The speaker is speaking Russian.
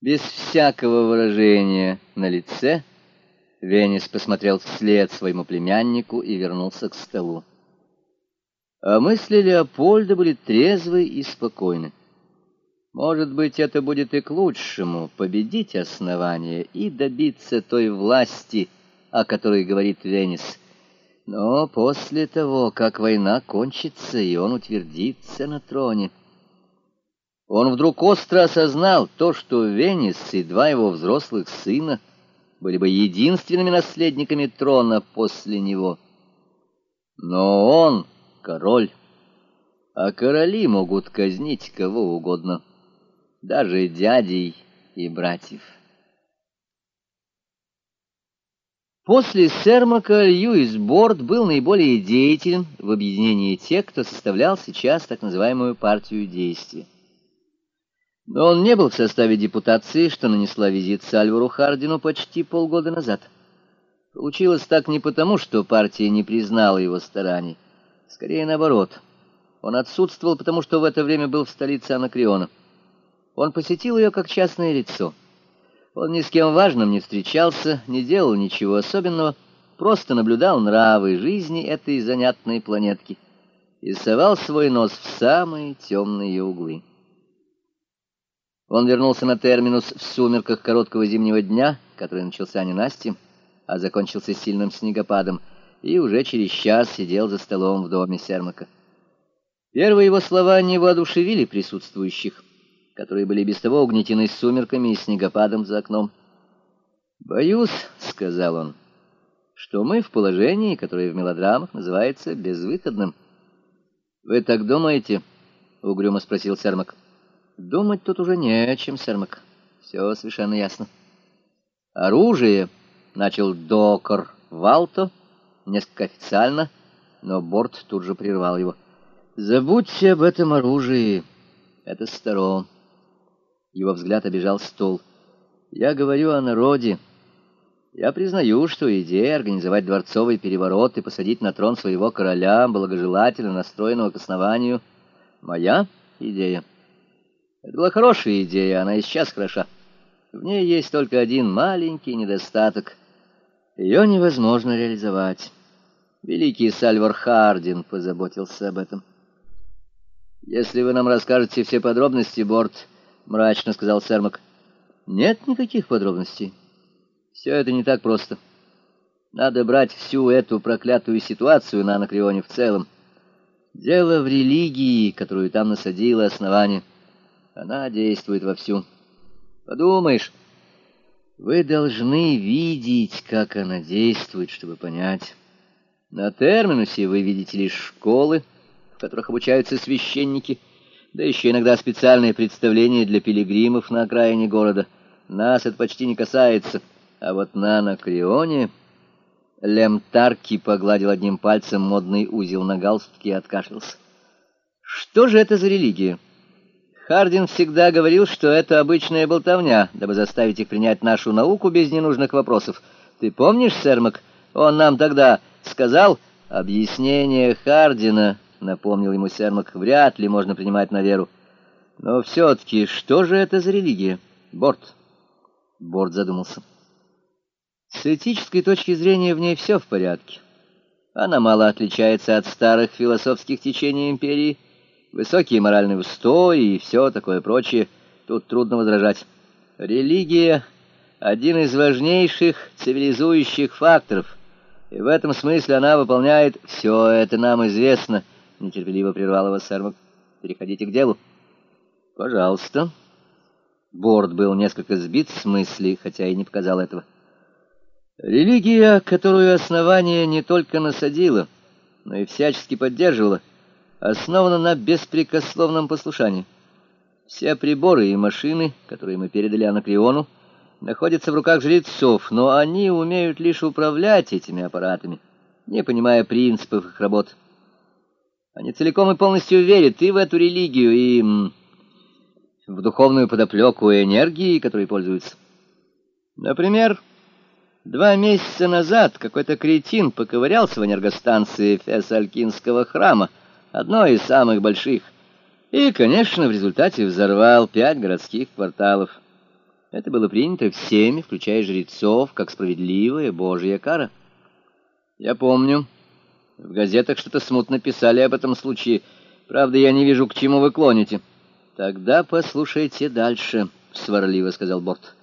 Без всякого выражения на лице Венис посмотрел вслед своему племяннику и вернулся к столу. А мысли Леопольда были трезвы и спокойны. Может быть, это будет и к лучшему — победить основание и добиться той власти, о которой говорит Венис. Но после того, как война кончится, и он утвердится на троне — он вдруг остро осознал то, что Венес и два его взрослых сына были бы единственными наследниками трона после него. Но он король, а короли могут казнить кого угодно, даже дядей и братьев. После Сермака Льюис Борд был наиболее деятелен в объединении тех, кто составлял сейчас так называемую партию действия. Но он не был в составе депутации, что нанесла визит Сальвару Хардину почти полгода назад. Получилось так не потому, что партия не признала его стараний. Скорее наоборот. Он отсутствовал, потому что в это время был в столице Анакреона. Он посетил ее как частное лицо. Он ни с кем важным не встречался, не делал ничего особенного, просто наблюдал нравы жизни этой занятной планетки и совал свой нос в самые темные углы. Он вернулся на терминус в сумерках короткого зимнего дня, который начался ненастьем, а закончился сильным снегопадом, и уже через час сидел за столом в доме Сермака. Первые его слова не воодушевили присутствующих, которые были без того угнетены сумерками и снегопадом за окном. «Боюсь», — сказал он, — «что мы в положении, которое в мелодрамах называется безвыходным». «Вы так думаете?» — угрюмо спросил Сермак. Думать тут уже не о чем, Сермак. Все совершенно ясно. Оружие, начал докор Валто, несколько официально, но Борт тут же прервал его. Забудьте об этом оружии. Это старо. Его взгляд обижал стол. Я говорю о народе. Я признаю, что идея организовать дворцовый переворот и посадить на трон своего короля, благожелательно настроенного к основанию, моя идея. Это была хорошая идея, она и сейчас хороша. В ней есть только один маленький недостаток. Ее невозможно реализовать. Великий Сальвар Хардин позаботился об этом. «Если вы нам расскажете все подробности, Борт», — мрачно сказал Сермак. «Нет никаких подробностей. Все это не так просто. Надо брать всю эту проклятую ситуацию на Анакреоне в целом. Дело в религии, которую там насадило основание». Она действует вовсю. Подумаешь, вы должны видеть, как она действует, чтобы понять. На терминусе вы видите лишь школы, в которых обучаются священники, да еще иногда специальные представления для пилигримов на окраине города. Нас это почти не касается. А вот на Анакреоне... Лем Тарки погладил одним пальцем модный узел на галстуке и откашлялся. Что же это за религия? Хардин всегда говорил, что это обычная болтовня, дабы заставить их принять нашу науку без ненужных вопросов. Ты помнишь, Сермак, он нам тогда сказал... Объяснение Хардина, напомнил ему Сермак, вряд ли можно принимать на веру. Но все-таки, что же это за религия? Борт. Борт задумался. С этической точки зрения в ней все в порядке. Она мало отличается от старых философских течений империи, высокие моральные устои и все такое прочее, тут трудно возражать. Религия — один из важнейших цивилизующих факторов, и в этом смысле она выполняет «все это нам известно», — нетерпеливо прервал его Сермак. «Переходите к делу». «Пожалуйста». Борт был несколько сбит с мысли, хотя и не показал этого. Религия, которую основание не только насадило, но и всячески поддерживало, основана на беспрекословном послушании. Все приборы и машины, которые мы передали Анакреону, находятся в руках жрецов, но они умеют лишь управлять этими аппаратами, не понимая принципов их работы. Они целиком и полностью верят и в эту религию, и в духовную подоплеку и энергии, которой пользуются. Например, два месяца назад какой-то кретин поковырялся в энергостанции Фессалькинского храма, одной из самых больших, и, конечно, в результате взорвал пять городских кварталов. Это было принято всеми, включая жрецов, как справедливая божья кара. Я помню, в газетах что-то смутно писали об этом случае. Правда, я не вижу, к чему вы клоните. Тогда послушайте дальше, — сварливо сказал Борт.